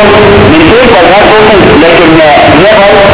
कोई निश्चय पदार्थ को लेकिन यह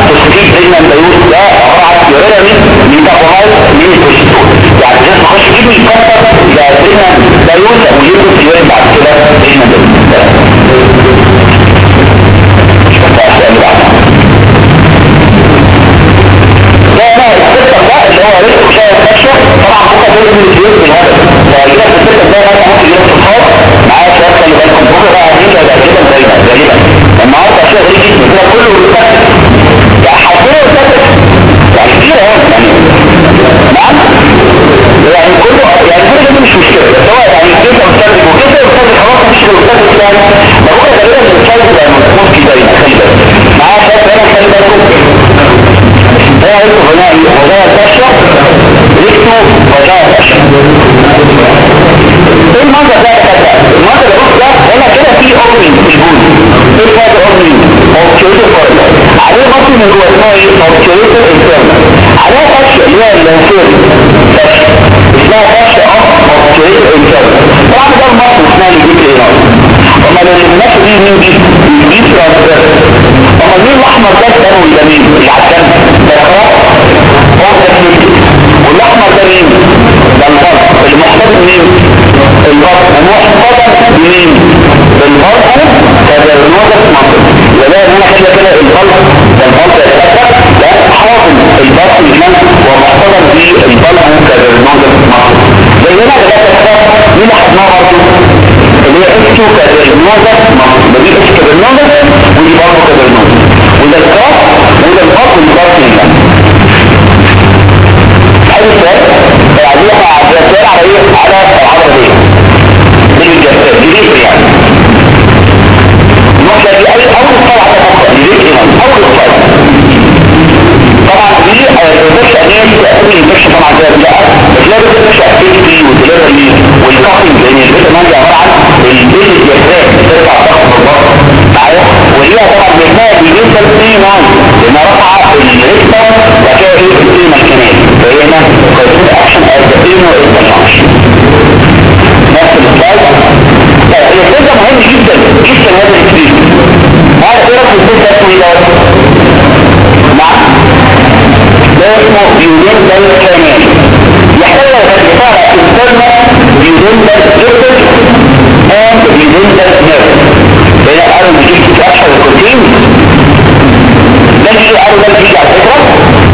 ماشي قالوا ده بيجي على فكرة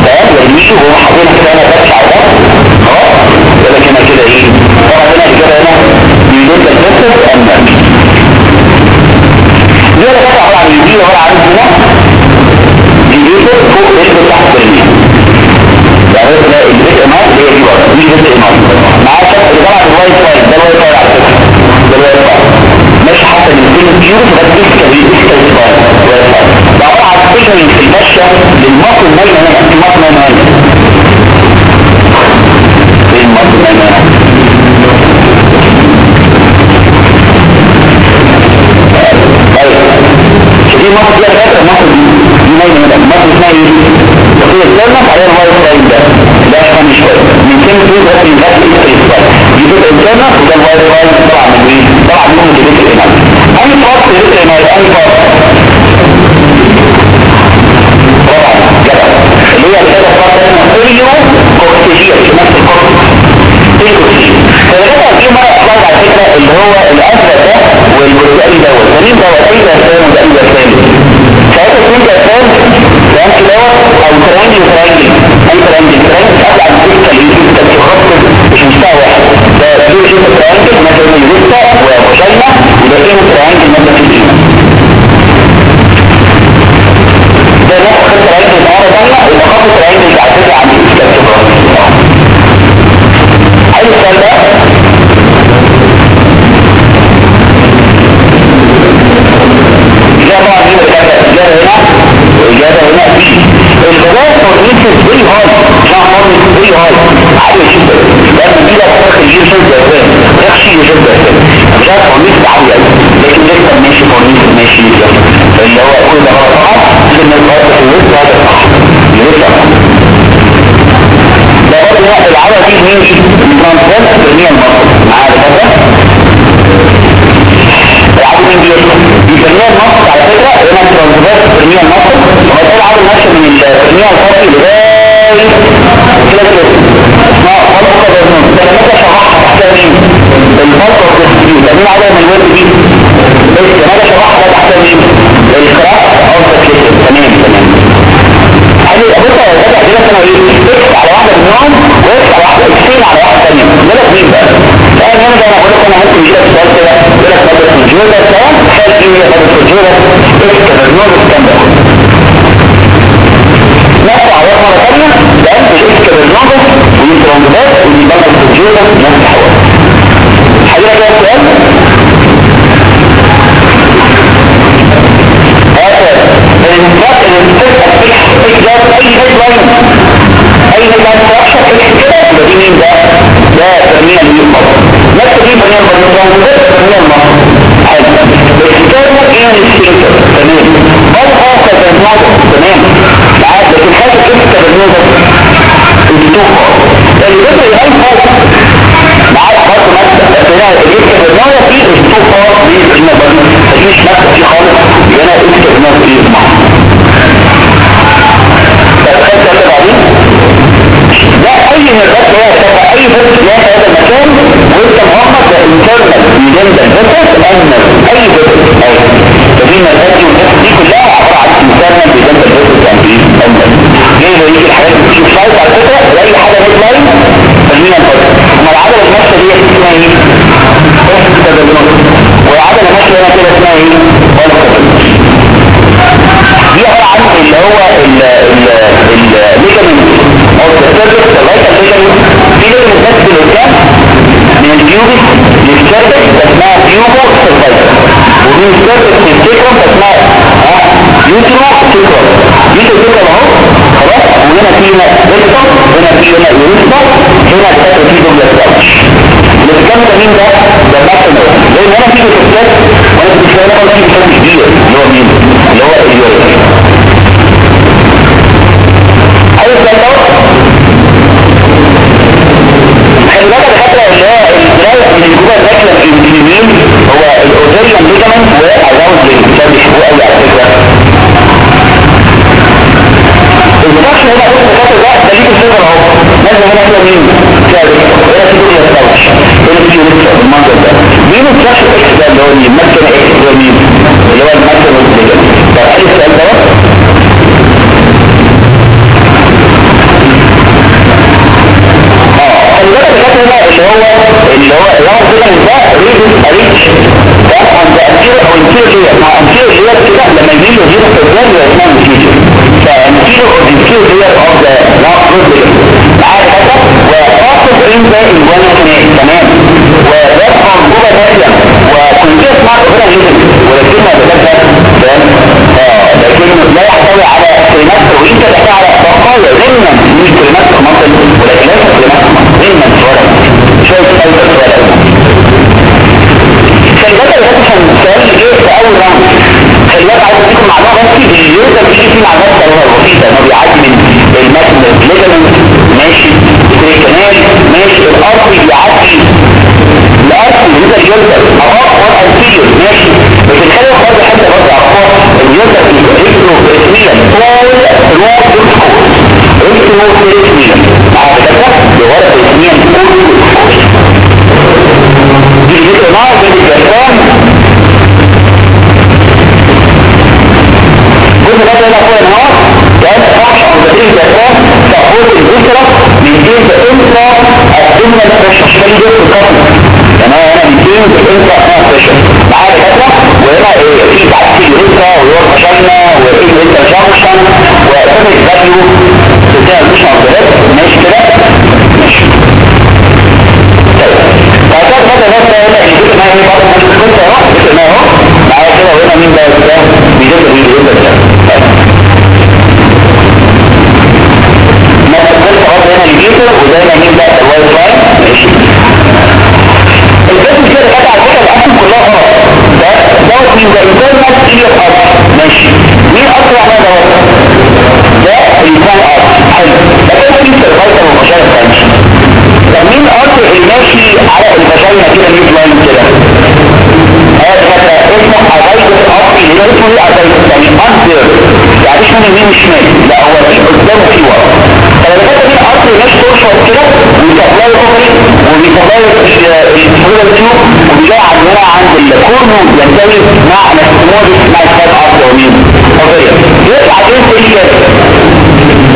تمام يمشي يعني وهم حاطين كده أنا بس على ده خلاص؟ يقول لك هنا كده إيه طبعا هنا كده هنا يقول لك بس انك يقول لك طبعا عن اليمين ولا عن الجناح يقول فوق رجله تحت رجله يعني ده البيت إمام هي دي بقى مش بيت إمام. معاه شخص طبعا الواي فاي ده الواي فاي على فكرة ده الواي فاي. ماشي حتى من كل كيلو بس كوشن في البشة للمطل ميمنة المطل ميمنة للمطل ميمنة دي مطل فيها ثلاثة مطل دي ميمنة المطل اسمها إيه؟ وفي الثالثة عليها الوايت رايت ده ده عشان شوية من كلمة إيه ده في البشة دي بتبقى الثالثة وده الوايت رايت طبعا من إيه؟ طبعا منهم تبقى الانال أي فرص تبقى الانال أي فرص الكيو كوكسيجين في نفس الكوكس الكوكسيجين مرة اطلاق على فكرة اللي هو الأزرق ده والبرتقالي دوت مين دوت أي أسلام وده أي أسلام ساعتها اثنين أسلام فرانك دوت أو ترانجل وترانجل أي ترانجل ترانجل أبلع الدكة اللي يجب تتخطط مش مستوى واحد ده دول شيء ترانجل مثلا الدكة وشايمة وده كده ترانجل مثلا هل السؤال ده؟ إجابة هنا إجابة هنا وإجابة هنا دي البداية فورنيتس فيري هاي جان فورنيتس فيري هاي عالية جدا لأن دي لا تفرق اليوزر جدا تخشي يوزر جدا مش عارف فورنيتس عالية لكن لسه ماشي فورنيتس ماشي فاللي هو كل ده غلط فقط لأن الغلط في الوسط هذا صح يوزر ده برضه ماشي you that عند الكورنو ينتهي مع الاستمودس مع الفات عصرانين فضية يطلع إيه في الكاتب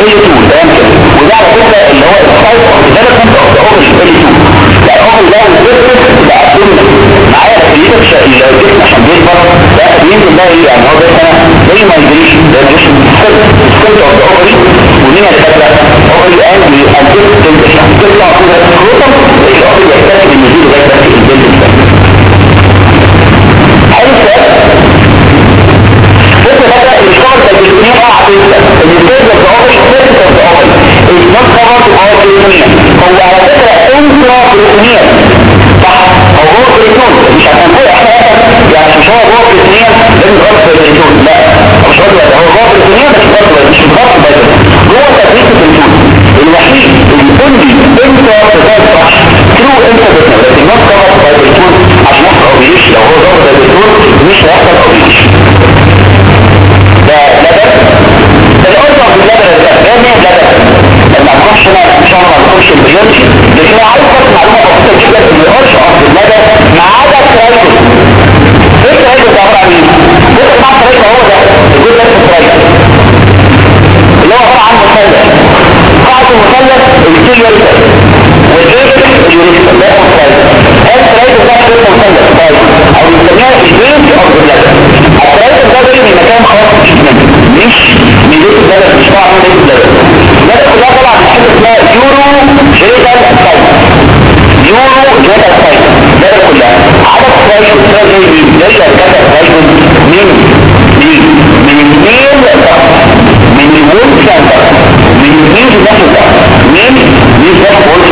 إيه تو تمام كده وده على فكرة اللي هو السايت ديفلوبمنت اوف ذا اوفيس إيه تو لا اوفيس ده الفيتنس ده ابدومين معايا الخليج اللي الجسم عشان بيكبر ده بينزل بقى إيه يعني هو ده زي ما يجريش ده مش السيستم اوف ذا اوفيس ولينا الفكرة اوفيس اند الجسم تطلع كده الروتر الاوفيس يحتاج ان يجيله ده في البيلد الاجتماع تبدا الوحيد الاونلي انترا بريتونيا ترو انترا بريتونيا لكن نوت كفرد باي عشان يحصل اوبريشن لو هو جوه مش هيحصل اوبريشن عشان ان شاء الله نخش البيولوجي لكن أنا عايز بس معلومه بسيطه جدا ان القرش ارض المدى ما عدا التراجل إيه التراجل ده عباره عن إيه؟ جزء بتاع التراجل هو ده الجزء ده التراجل اللي هو عباره عن مثلث قاعدة المثلث الكيليال والجيرك اليوريك اللي هو التراجل التراجل ده شبه مثلث طيب أو بنسميها الجيرك ارض ذا بلاد ده بيجي من مكان خاص بالجسم مش من جزء البلد مش طبعا من جزء البلد اسمها يورو جريدال سايت يورو جريدال سايت ده كلها عدد سايت سايت زي كذا سايت من من مين من مين سنتر من مين نفسه من مين نفسه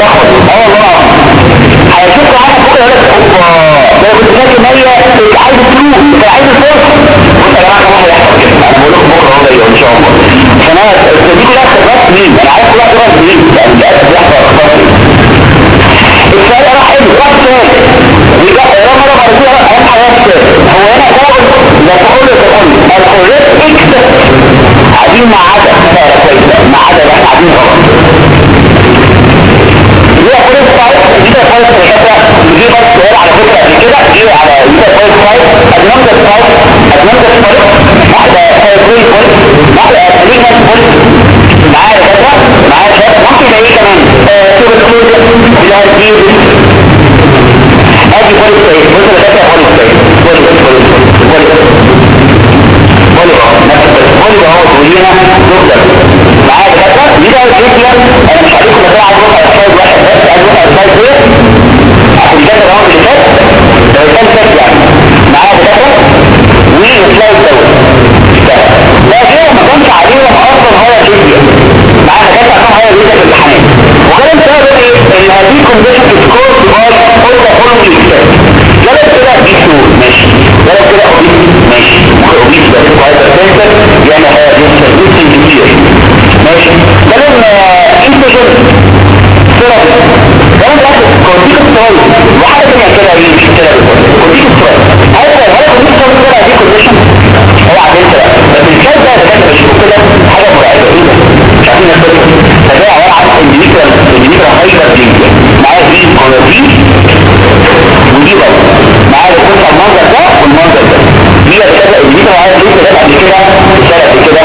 لخبط آه والله هيشوفوا على فكره يقول لك اوبا ده كنت فاكر عايز فلوس انت عايز فلوس أنا بقول لكم بكره هو جاي ان شاء الله فانا دي كلها خبرات مين أنا عارف كلها خبرات مين لأن للاسف بيحصل اخطاء السؤال راح حلو راح سؤال رجع رقم رقم هنا ضابط ده تقول لك الحرية اكتب قاعدين مع عدد مع عدد قاعدين غلط كده إيه على يوزر بوينت فايف النمبر فايف النمبر فايف واحدة فايف بوينت بوينت واحدة ثري بوينت معايا يا باشا معايا يا شباب ممكن إيه كمان سوبر كلوز اللي هو الدي ادي بوينت سايز بص يا باشا بوينت سايز بوينت بوينت بوينت بوينت بوينت اهو بيقول لنا معايا يا باشا دي بقى الفيديو أنا مش هقول لكم الان قالوا إيه ان هذه كونديشن سكور تبقى فوق فوق الاكتئاب جالس كده ماشي جالس كده اوبيس ماشي اوبيس ده في هذا السنتر يعني هذا كتير ماشي ده لما انتجر ثيرابي كمان ده كورتيكوسترويد وحاجه تانيه كده مش كده كورتيكوسترويد هل هل كونديشن هو عادي كده بس الكلام ده ده كده بشوفه كده حاجة مرعبه إيه ده مش عارفين نفسنا بتروح الجنيكرا الجنيكرا هايبر لينك معاها دي قراطيس ودي بقى. معاها القطع المنظر ده والمنظر ده. دي الشبكه الجنيكرا معاها لينك ده بعد كده. اتشرط كده.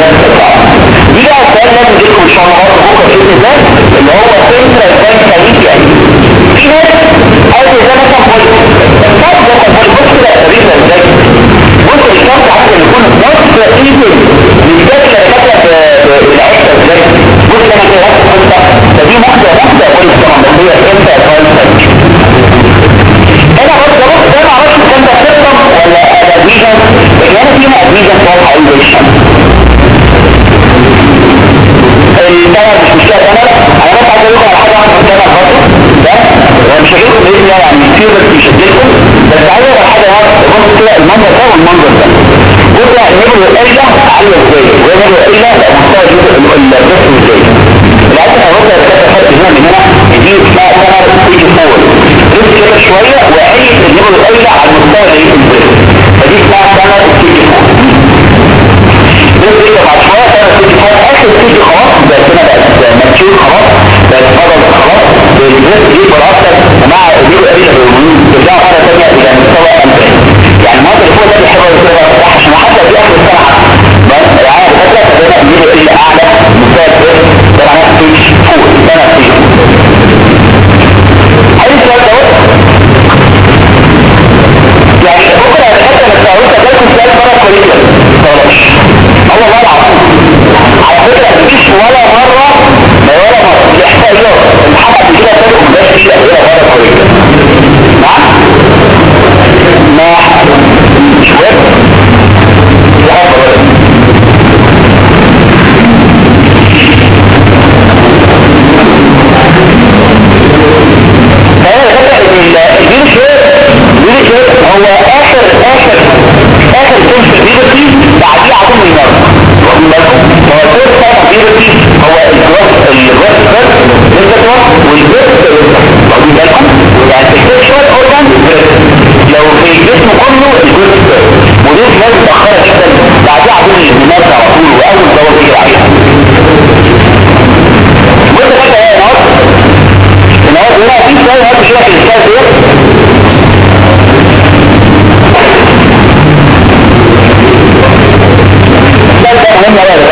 دي بقى السؤال لازم إن شاء الله بكرة باذن الله اللي هو سنترال بانك يعني Vamos a ver,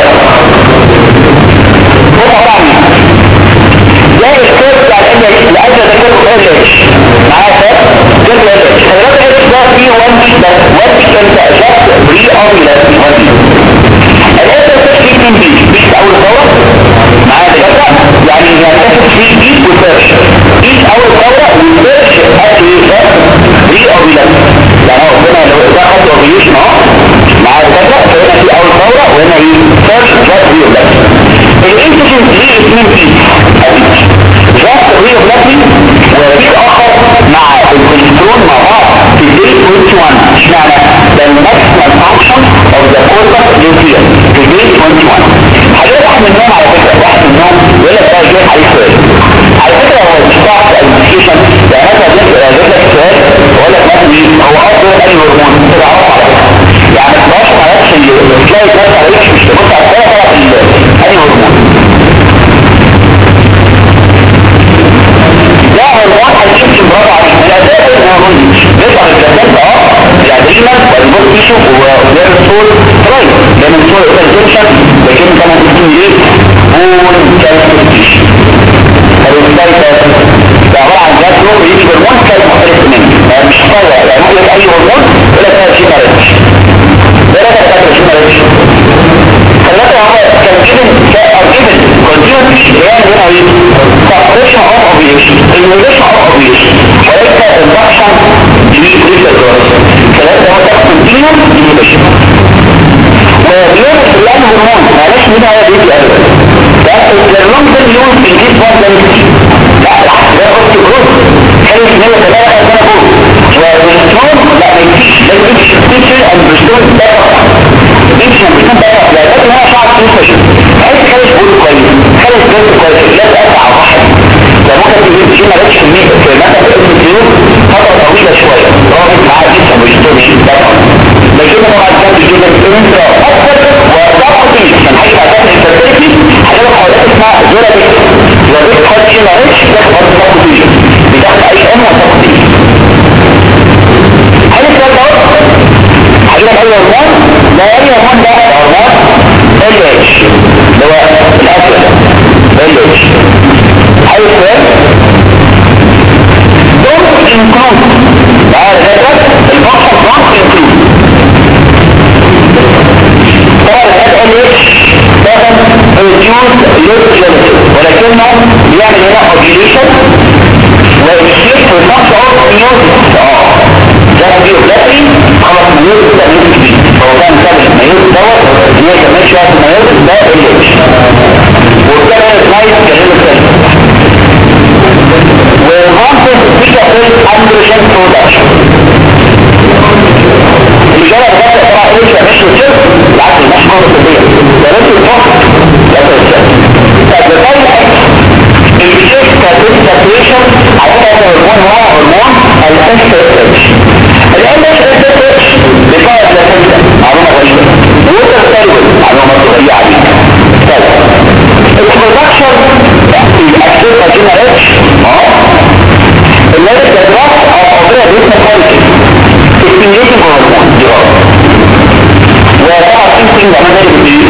Thank you.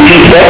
كمان في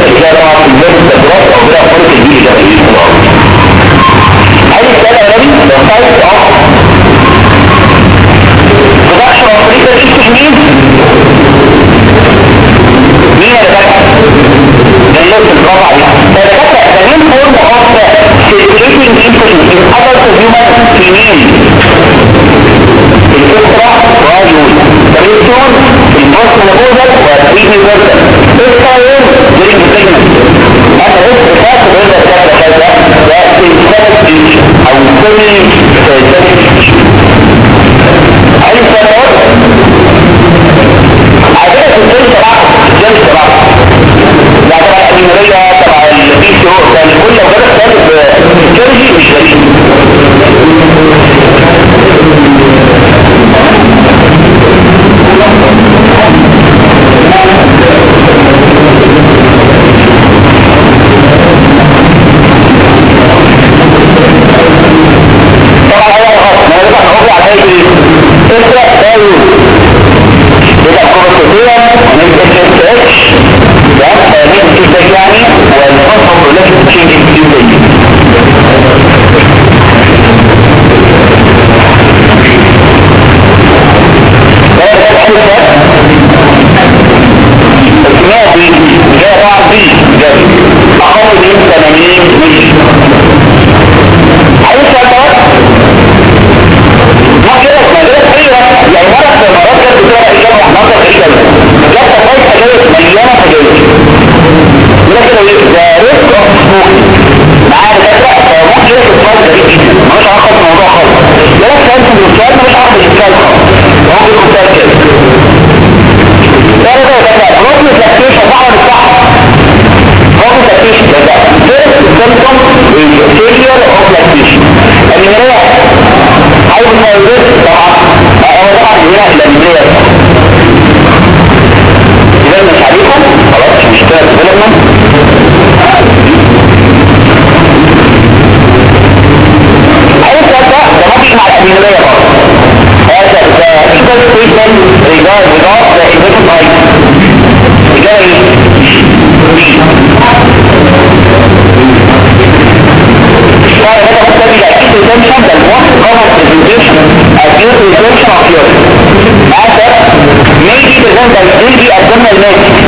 Dios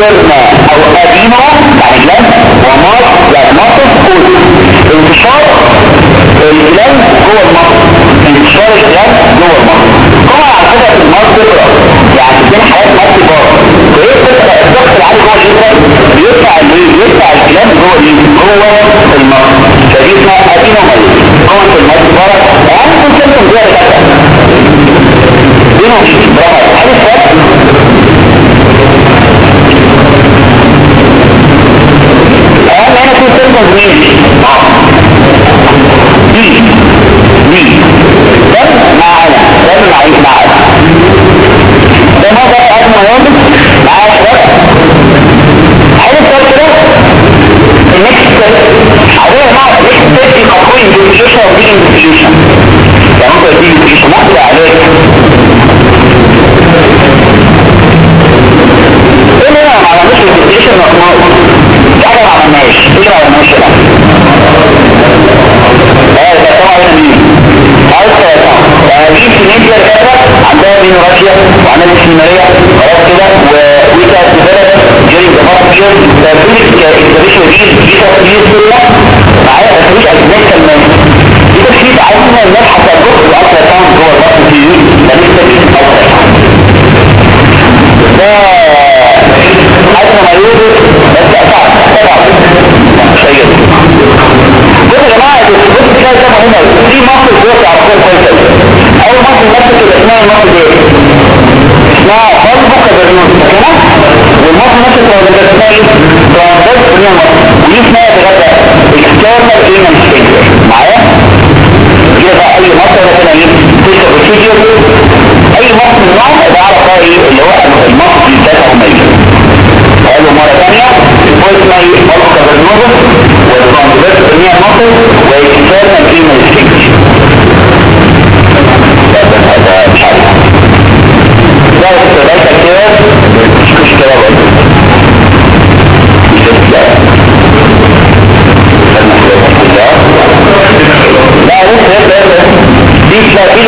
انترنا أو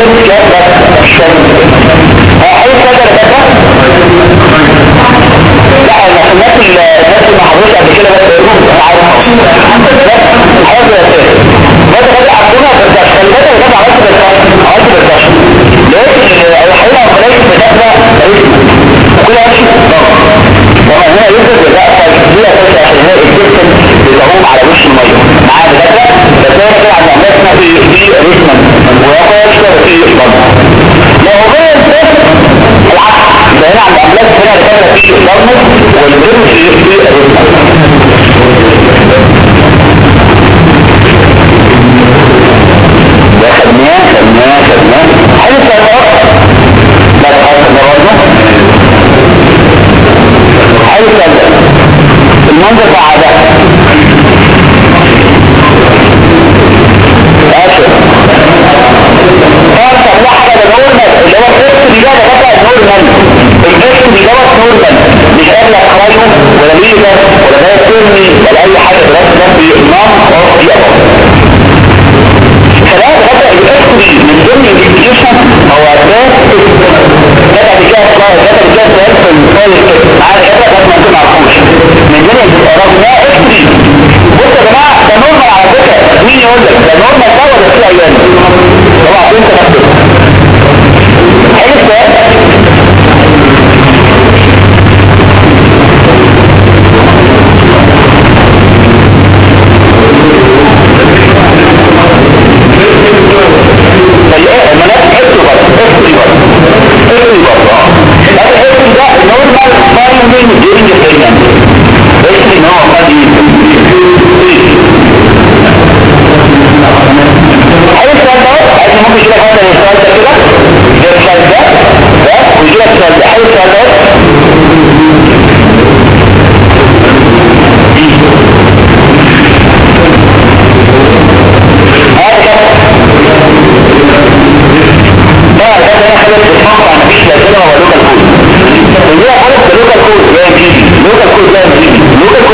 Just like showing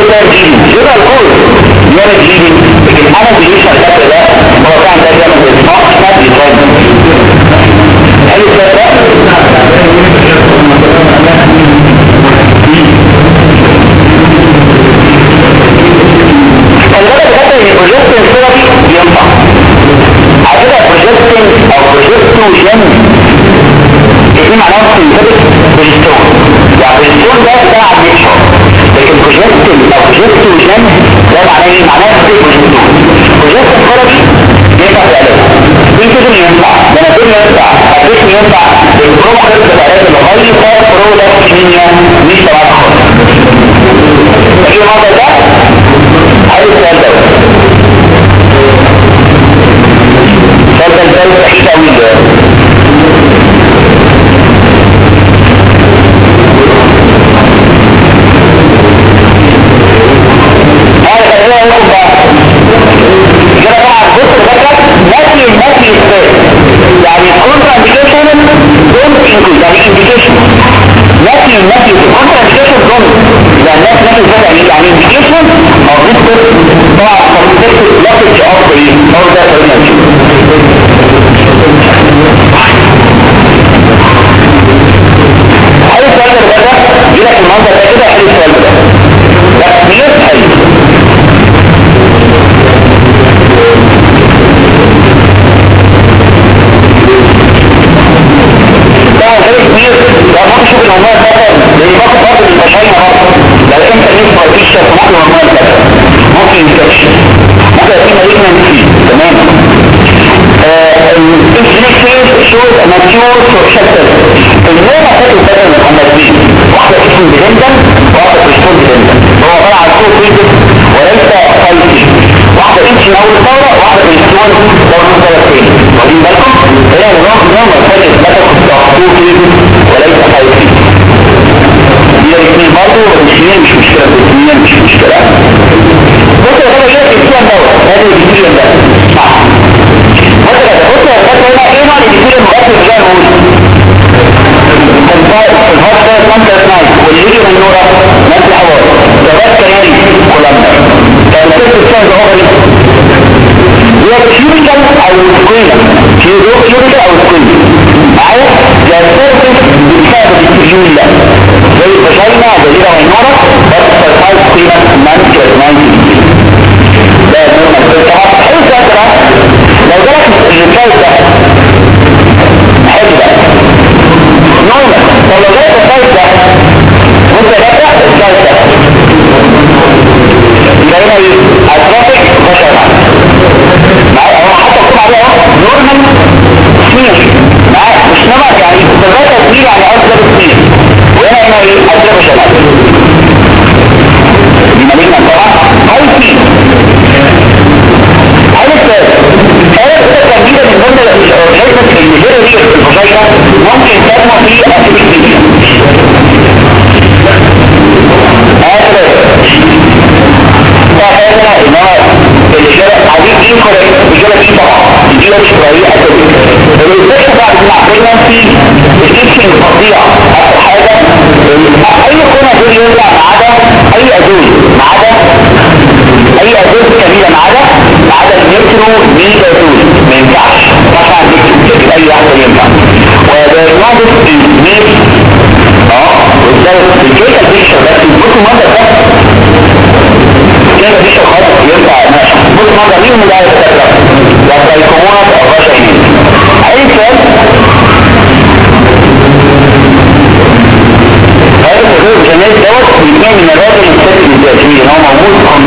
ده جيني يبقى الكل يبقى جيني لكن أنا بليش الفكر ده الموضوع ده بيعمل بالفعل ما بيتعمل هل الولد ده البروجكتين ثيرابي ينفع على كده البروجكتين أو بروجكتوجين إيه معناها الكلام جاوب عليا معناها تصيب وجود وجود الثيرابي ينفع في العلاج ينفع. بنادول ينفع. الجسم ينفع. البروكر في العلاج الغير برولاكتينيا مش طبعا خالص إيه المرض ده؟ هل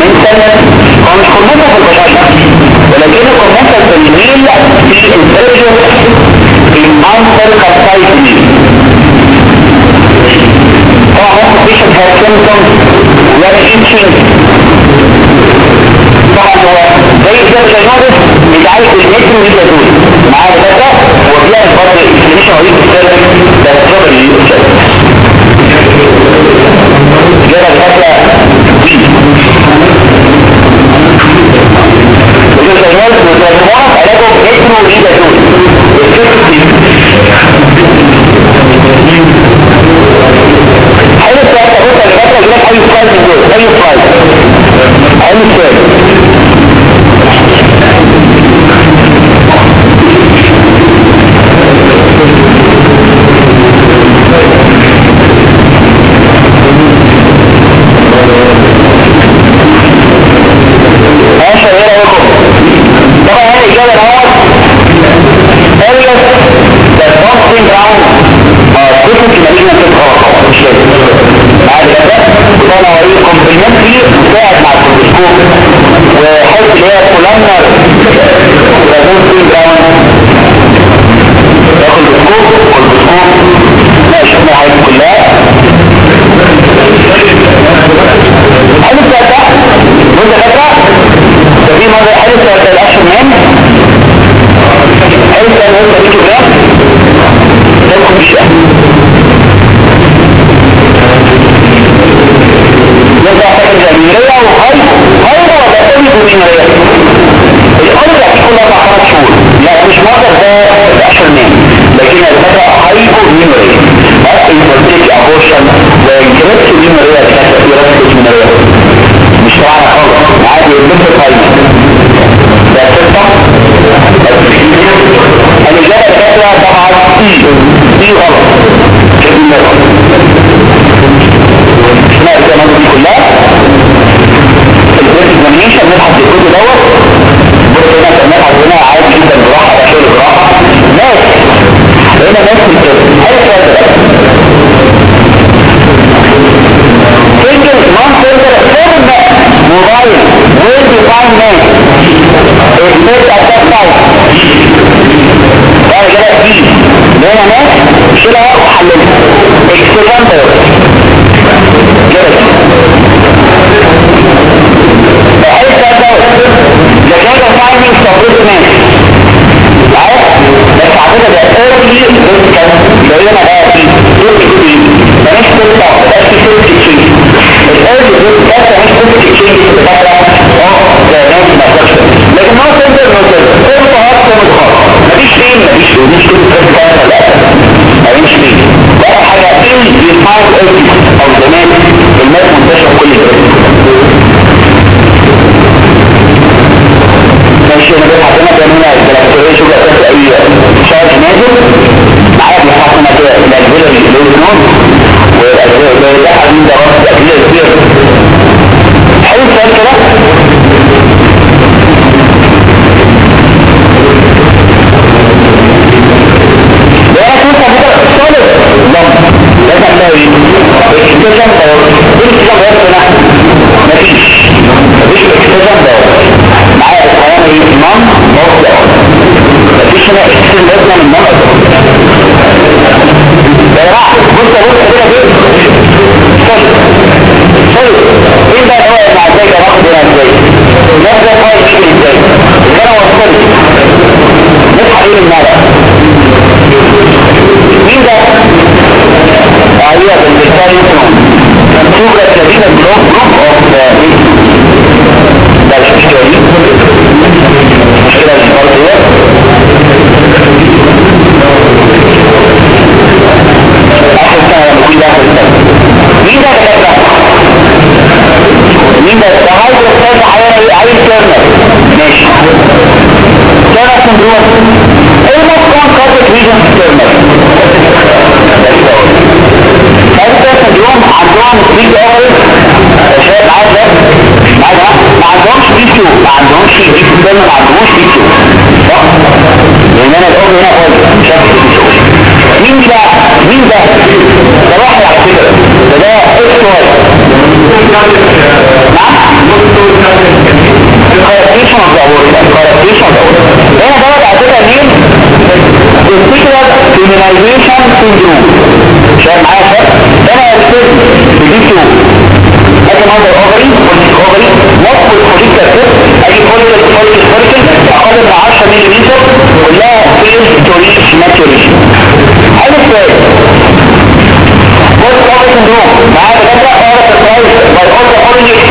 ne isterler? Konuşturmakla konuşarlar. Öyle konuşmakla söyleyemeyle bir ister yok. İman sarı katsay gibi. Ama bir şey tersiyonsun. Yani için. Değil de şey var. Bir daha ikinci bir şey değil. Maalesef o diğer uno vive Essa é a resposta que tinha que السيركل قدر 10 ملم كلها فين توريس ماتوريس هذا السؤال. بص قوي سندروم معاه دكاتره أعرف الكويس باي اورجن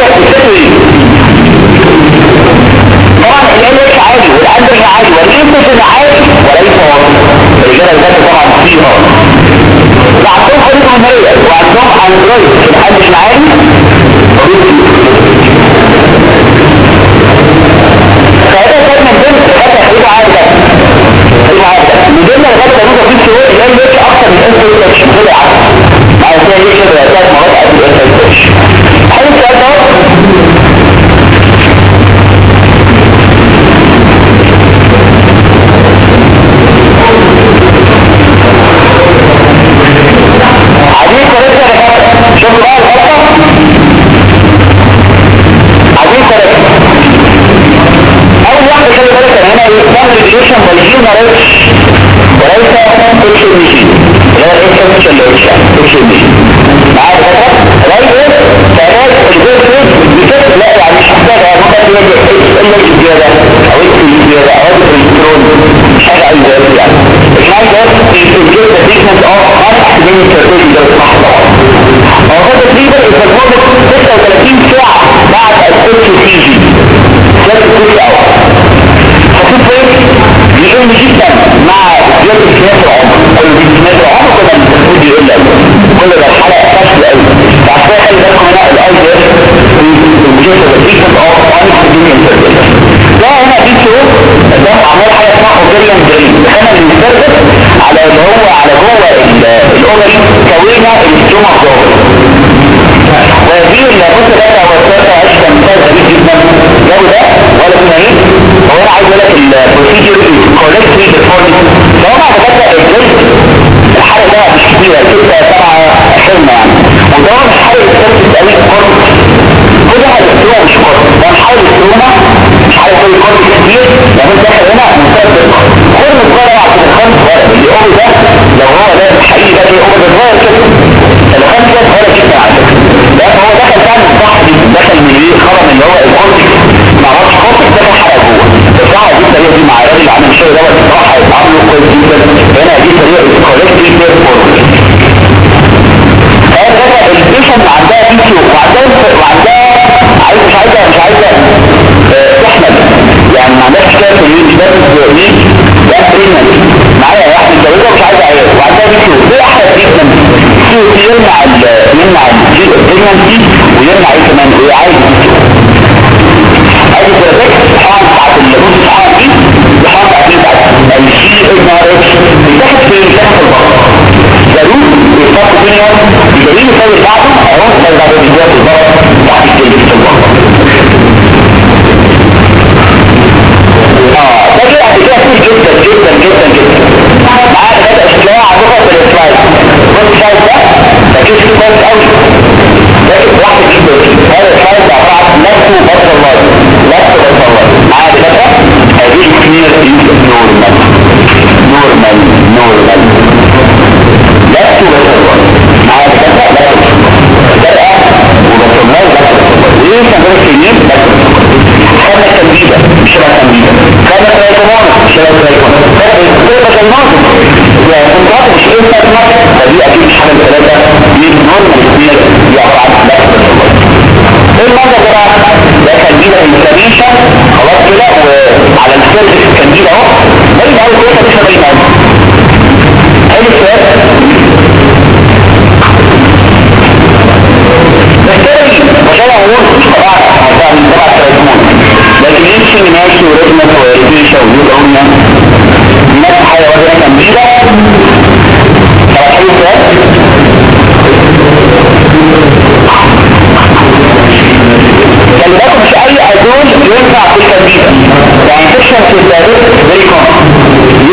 with the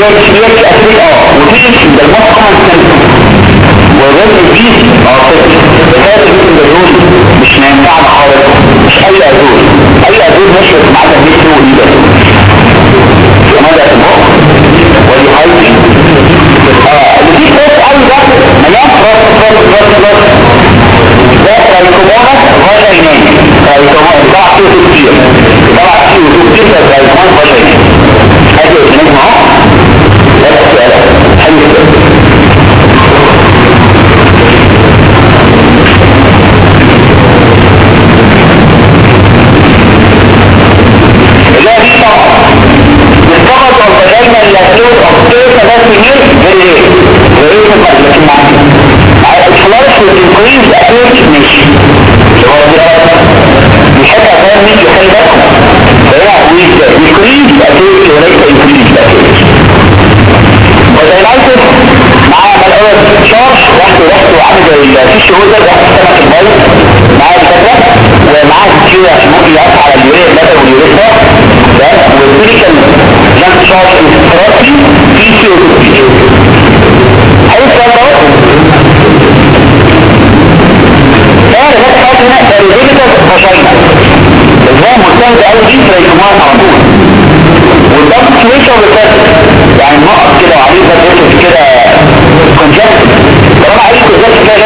يمشي يمشي أكيد آه وتمشي ده المصنع الثاني والرجل دي عاطفة هذا مش هينفعنا حضرتك مش أي أزول أي أزول مشرف معانا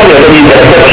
إزاي كده جنبي ده مين